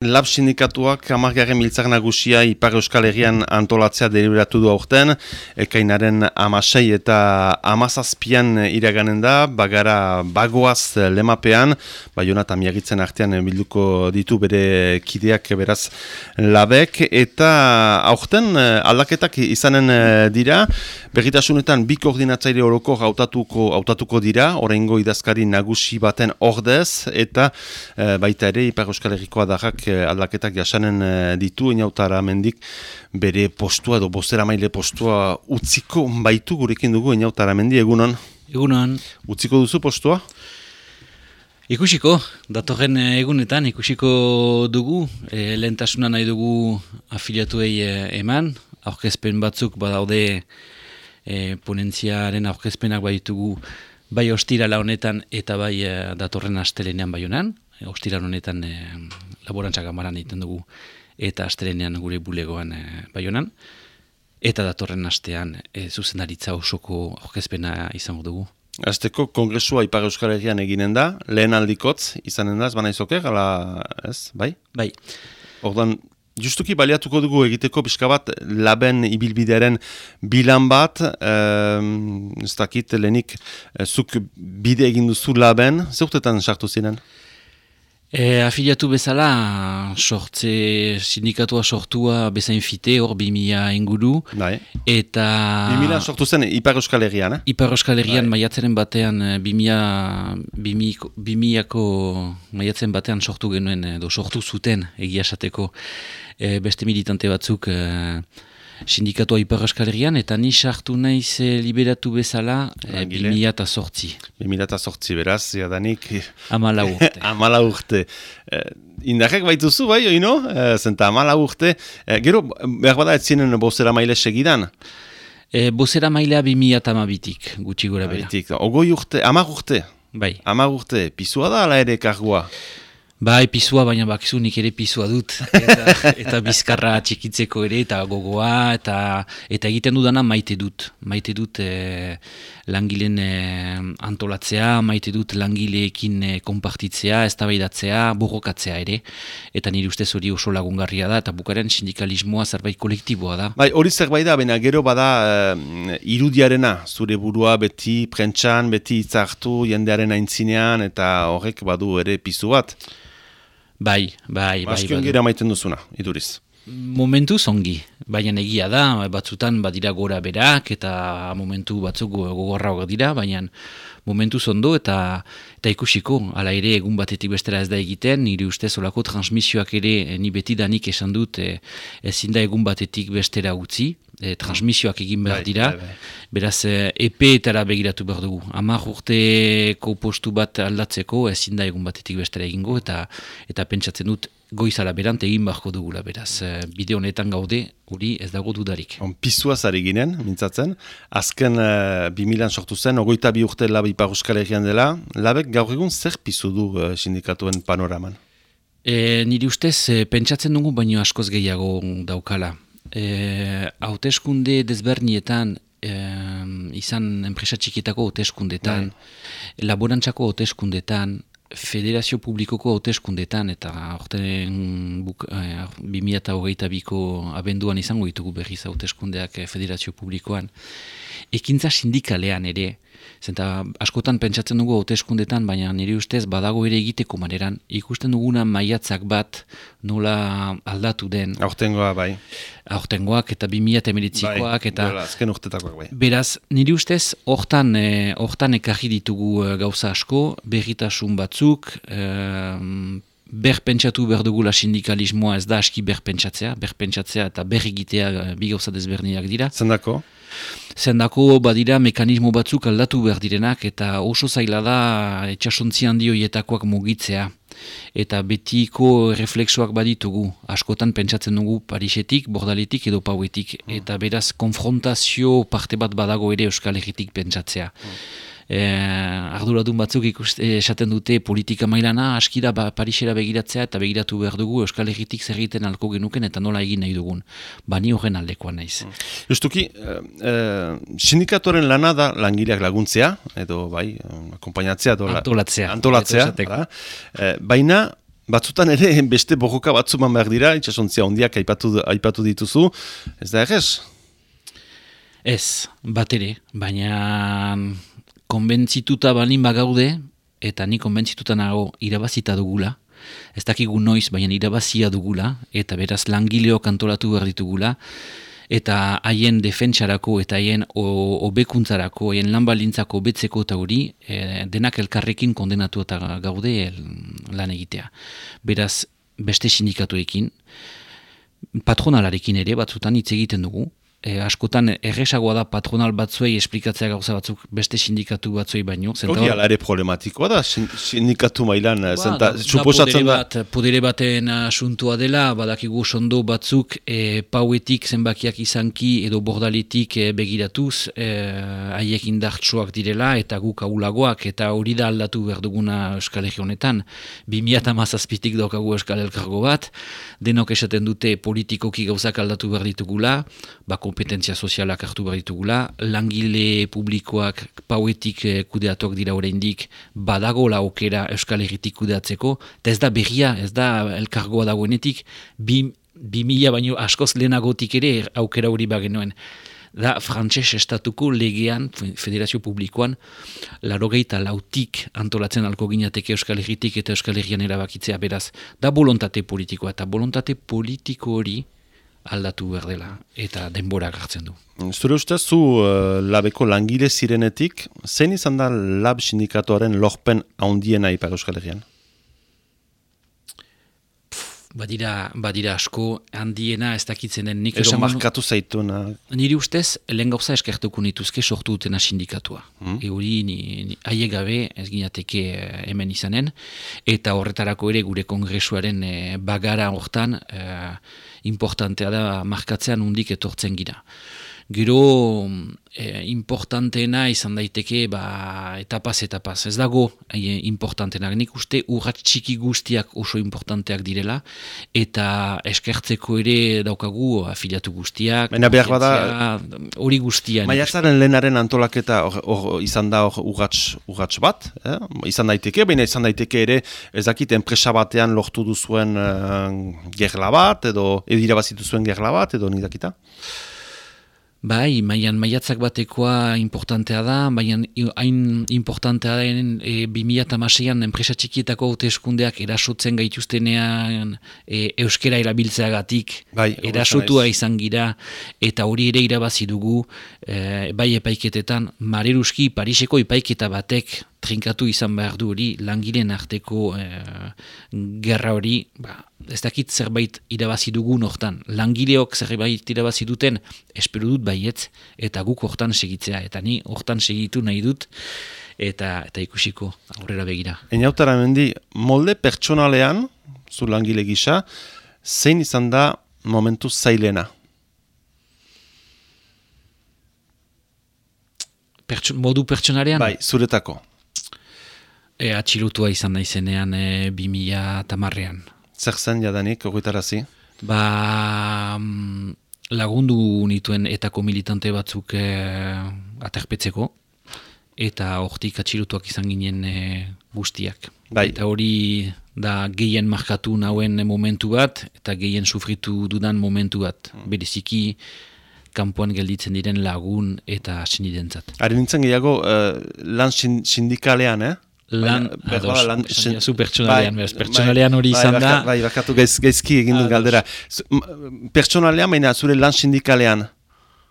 Lab sindikatuak amargarren miltzak nagusia Ipar Euskal Herrian antolatzea deliberatu du aurten, ekainaren amasei eta amazazpian iraganen da, bagara bagoaz lemapean, baiona eta miagitzen artean bilduko ditu bere kideak beraz labek, eta aurten aldaketak izanen dira, berritasunetan bi koordinatzaile horoko hautatuko, hautatuko dira, oraingo idazkari nagusi baten ordez, eta eh, baita ere Ipar Euskal Herrikoa darrak Eh, aldaketak jasanen eh, ditu, inautara mendik bere postua edo bostera maile postua utziko baitu gurekin dugu inautara mendi, egunon? Egunon. Utziko duzu postua? Ikusiko, datorren eh, egunetan ikusiko dugu, e, lehentasuna nahi dugu afiliatuei eman, aurkezpen batzuk badaude e, ponentziaren aurkezpenak baitugu bai ostirala honetan eta bai datorren astelenean bai honan, ostira honetan e, laborantzak amaran egiten dugu eta astrenean gure bulegoan e, baionan. Eta datorren astean e, zuzendaritza osoko orkezpena izango dugu. Azteko kongresua Ipar Euskal Herrian eginen da, lehen aldikotz izanen da, ez baina izoke, gala, ez, bai? Bai. Ordan, justuki baliatuko dugu egiteko pixka bat laben ibilbidearen bilan bat, ez dakit lehenik, zuk bide egin duzu laben, zeurtetan sartu zinen? E, afiliatu bezala, sortze sindikatua sortua bezain fite, hor bimila inguru. Bai. Eta... Bimila sortu zen Ipar Euskal Herrian, eh? Ipar Euskal Herrian bai. maiatzeren batean, e, bimila, bimilako maiatzen batean sortu genuen, edo sortu zuten egia esateko e, beste militante batzuk... E, sindikatua Ipar eta ni sartu naiz e, liberatu bezala e, 2000 eta sortzi. 2000 eta sortzi, beraz, jadanik... Amala urte. amala urte. E, indarrek baituzu, bai, oino? E, zenta amala urte. E, gero, behar bada ez ziren bozera maile segidan? E, bozera mailea 2000 eta amabitik, gutxi gura bera. Ogoi urte, amar urte? Bai. Amar urte, pizua da ala ere kargua? Bai, pisua, baina bakizu nik ere pisua dut. Eta, eta bizkarra txikitzeko ere, eta gogoa, eta, eta egiten dudana maite dut. Maite dut e, langileen e, antolatzea, maite dut langileekin e, konpartitzea, eztabaidatzea, borrokatzea ere. Eta nire ustez hori oso lagungarria da, eta bukaren sindikalismoa zerbait kolektiboa da. Bai, hori zerbait da, baina gero bada e, irudiarena, zure burua beti prentxan, beti itzartu, jendearen aintzinean, eta horrek badu ere pisu bat. Bai, bai, bai. Baskion gira maiten duzuna, iduriz. Momentu zongi, baina egia da, batzutan badira gora berak eta momentu batzuk gogorra dira, baina momentu zondo eta eta ikusiko, ala ere egun batetik bestera ez da egiten, nire uste olako transmisioak ere eh, ni beti danik esan dut e, ezin da egun batetik bestera utzi, e, transmisioak egin behar bai, dira, bai, bai. beraz epe etara begiratu behar dugu. Amar urteko postu bat aldatzeko ezin da egun batetik bestera egingo eta eta pentsatzen dut goizala berant egin beharko dugula beraz. Bide honetan gaude, hori ez dago dudarik. On, pizua zari ginen, mintzatzen. Azken uh, 2000an sortu zen, ogoita bi urte labi paruskal egian dela. Labek gaur egun zer pizu du uh, sindikatuen panoraman? E, niri ustez, e, pentsatzen dugu baino askoz gehiago daukala. E, hauteskunde desbernietan, e, izan enpresa txikitako hauteskundetan, bai. laborantzako hauteskundetan, federazio publikoko hauteskundetan eta buk, eh, 2008 biko abenduan izango ditugu berriz hauteskundeak eh, federazio publikoan. Ekintza sindikalean ere, zenta askotan pentsatzen dugu hauteskundetan, baina nire ustez badago ere egiteko maneran, ikusten duguna maiatzak bat nola aldatu den. Aurtengoa bai. Aurtengoak eta 2008koak. Bai, eta, azken urtetakoak bai. Beraz, nire ustez, hortan, e, hortan ekarri ditugu e, gauza asko, berritasun batzuk, e, berpentsatu behar dugula sindikalismoa ez da aski berpentsatzea, berpentsatzea eta berrigitea e, bi gauza desberniak dira. Zendako? Zendako badira mekanismo batzuk aldatu behar direnak eta oso zaila da etxasontzian dioietakoak mugitzea eta betiko refleksoak baditugu. Askotan pentsatzen dugu Parisetik, Bordaletik edo Pauetik. Mm. Eta beraz konfrontazio parte bat badago ere Euskal Herritik pentsatzea. Mm eh, arduradun batzuk ikuste esaten dute politika mailana askira ba, Parisera begiratzea eta begiratu behar dugu Euskal Herritik zer egiten alko genuken eta nola egin nahi dugun. Bani horren aldekoa naiz. Mm. Justuki, eh, eh, sindikatoren lana da langileak laguntzea, edo bai, akompainatzea, antolatzea. antolatzea, eh, baina batzutan ere beste borroka batzuman behar dira, itxasontzia ondiak aipatu, aipatu dituzu, ez da errez? Ez, bat ere, baina konbentzituta balin bagaude, eta ni konbentzituta nago irabazita dugula, ez dakigu noiz, baina irabazia dugula, eta beraz langileo kantolatu behar ditugula, eta haien defentsarako eta haien hobekuntzarako, haien lanbalintzako betzeko eta hori, e, denak elkarrekin kondenatu eta gaude lan egitea. Beraz, beste sindikatuekin, patronalarekin ere, batzutan hitz egiten dugu, e, askotan erresagoa da patronal batzuei esplikatzea gauza batzuk beste sindikatu batzuei baino. Hori ala ere problematikoa da, sindikatu mailan, ba, zenta, suposatzen da... Bat, podere baten asuntua dela, badakigu sondo batzuk e, pauetik zenbakiak izanki edo bordalitik e, begiratuz, e, haiek indartsuak direla eta guk aulagoak eta hori da aldatu behar duguna Euskal Herri honetan. 2000 mazazpitik daukagu Euskal Elkargo bat, denok esaten dute politikoki gauzak aldatu behar ditugula, bako kompetentzia sozialak hartu behar ditugula, langile publikoak pauetik eh, kudeatuak dira oraindik badago laukera Euskal Herritik kudeatzeko, eta ez da berria, ez da elkargoa dagoenetik, bi, mila baino askoz lehenagotik ere aukera hori bagenoen. Da, frantses estatuko legean, federazio publikoan, larogeita lautik antolatzen alko ginateke Euskal Herritik eta Euskal Herrian erabakitzea beraz. Da volontate politikoa, eta volontate politiko hori, aldatu behar dela eta denbora gartzen du. Zure uste zu uh, labeko langile zirenetik, zein izan da lab sindikatuaren lorpen haundiena ipar euskal herrian? Badira, badira asko handiena ez dakitzen den nik esan... markatu zaitu na... Niri ustez, lehen gauza eskertuko nituzke sortu dutena sindikatua. Hmm? Euri, ni, ni aie gabe ez ginateke eh, hemen izanen, eta horretarako ere gure kongresuaren eh, bagara hortan, eh, importantea da markatzean undik etortzen gira. Gero e, importanteena izan daiteke ba, etapaz etapaz. Ez dago e, importanteena. Nik uste urrat txiki guztiak oso importanteak direla eta eskertzeko ere daukagu afiliatu guztiak. Baina behar bada... Hori guztia. Maiatzaren lehenaren antolaketa or, or, izan da urratx bat. Eh? Izan daiteke, baina izan daiteke ere ezakit enpresa batean lortu duzuen uh, gerla bat edo edirabazitu zuen gerla bat edo nidakita? Bai, maian maiatzak batekoa importantea da, maian hain importantea da e, 2006an enpresa txikietako haute eskundeak erasotzen gaituztenean e, euskera erabiltzeagatik bai, erasotua izan gira eta hori ere irabazi dugu e, bai epaiketetan Mareruski Pariseko epaiketa batek trinkatu izan behar du hori langileen arteko e, gerra hori ba, ez dakit zerbait irabazi dugu hortan. Langileok zerbait irabazi duten espero dut baietz eta guk hortan segitzea eta ni hortan segitu nahi dut eta eta ikusiko aurrera begira. Einautara mendi, molde pertsonalean, zu langile gisa, zein izan da momentu zailena? Pertsu, modu pertsonalean? Bai, zuretako. E, atxilutua izan da izenean e, 2000 tamarrean. Zer zen jadanik, ogitarazi? Ba, mm, lagundu nituen etako militante batzuk e, aterpetzeko, eta hortik atxilutuak izan ginen e, guztiak. Bai. Eta hori da gehien markatu nauen momentu bat, eta gehien sufritu dudan momentu bat. Hmm. Bereziki, kanpoan gelditzen diren lagun eta sinidentzat. Hari nintzen gehiago, uh, lan sindikalean, eh? Lan, ados, lan zu pertsonalean, bai, pertsonalean hori bai, izan da. Bai, bakatu gaiz, gaizki egin dut galdera. Pertsonalean, baina zure lan sindikalean?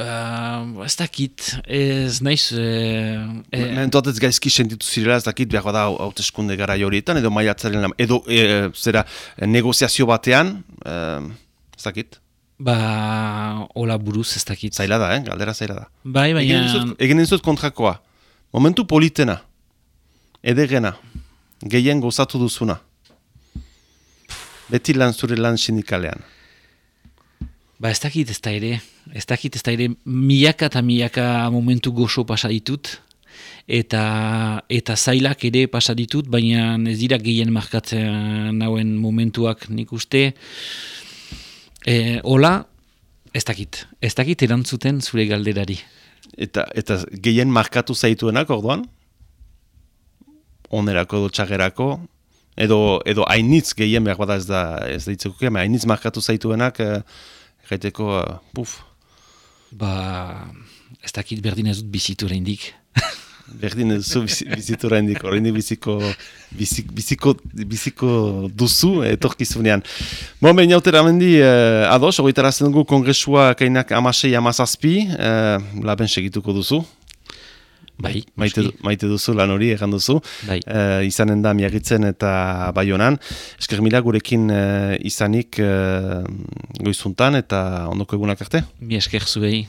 Uh, ez dakit, ez naiz... Uh, e... Mentuatez gaizki sentitu zirela, ez dakit, behar da hauteskunde gara horietan, edo maiatzaren lan, edo e, zera negoziazio batean, uh, ez dakit? Ba, hola buruz ez dakit. Zaila da, eh? galdera zaila da. Bai, baina... Egin dizut kontrakoa. Momentu politena edegena, gehien gozatu duzuna. Beti lan zure lan sindikalean. Ba ez dakit ez da ere, ez dakit ez da ere, miaka eta miaka momentu gozo pasaditut, eta eta zailak ere pasaditut, baina ez dira gehien markatzen nauen momentuak nik uste. E, hola, ez dakit, ez dakit erantzuten zure galderari. Eta, eta gehien markatu zaituenak orduan? Onerako edo txagerako, Edo, edo hainitz gehien behar bada ez da, ez da itzuko, hainitz markatu zaituenak, gaiteko, uh, puf. Ba, ez dakit berdin ez dut bizitu indik. Berdin ez zu bizitu indik, horrein biziko, biziko, biziko, biziko duzu etorkizunean. Bon, behin jautera mendi, eh, ados, ogoitara dugu kongresua kainak amasei amazazpi, eh, laben segituko duzu. Bai, maite, maite duzu lan hori egan duzu. Bai. Uh, izanen da miagitzen eta bai honan. Esker mila gurekin uh, izanik uh, goizuntan eta ondoko egunak arte? Mi esker zuei.